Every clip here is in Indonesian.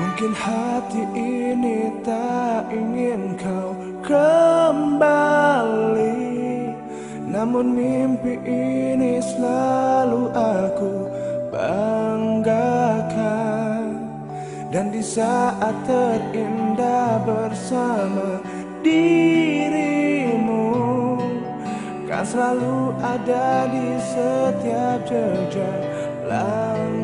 Mungkin hati ini tak ingin kau kembali. Namun mimpi ini selalu aku banggakan. Dan di saat terindah bersama dirimu Kan selalu ada di setiap jejak langkahku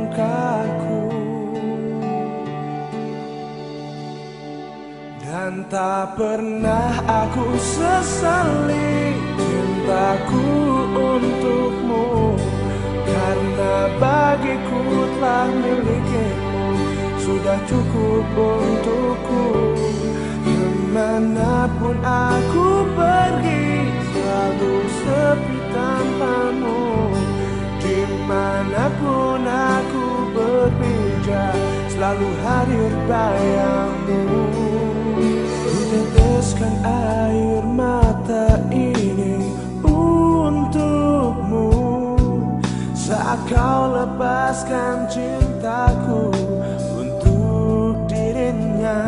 tak pernah aku sesali cintaku untukmu. Karena bagiku telah milikimu Sudah cukup untukku. Ke mana pun aku pergi Selalu sepi tanpamu. Di mana pun aku berpijak Selalu hadir bayangmu lepaskan cintaku untuk dirinya.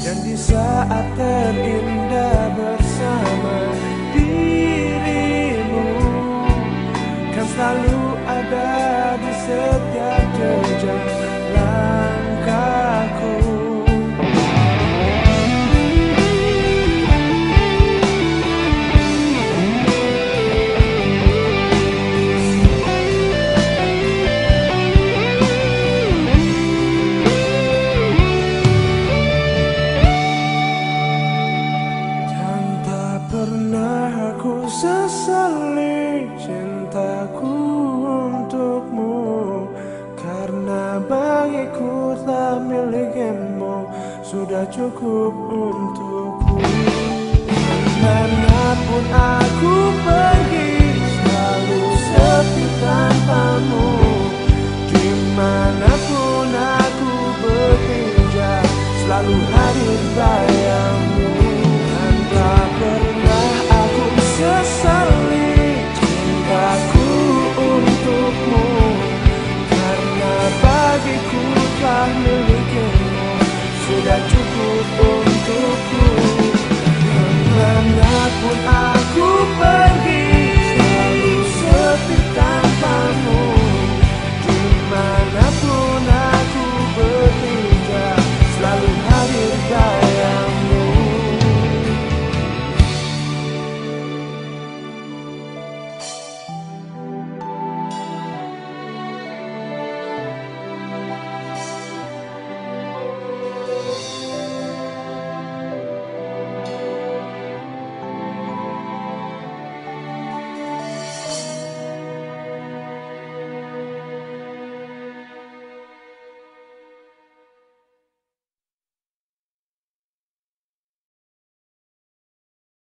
Dan di saat terindah bersama dirimu Kan selalu ada di setiap jejak Sudah cukup untukku untukku Ke mana pun aku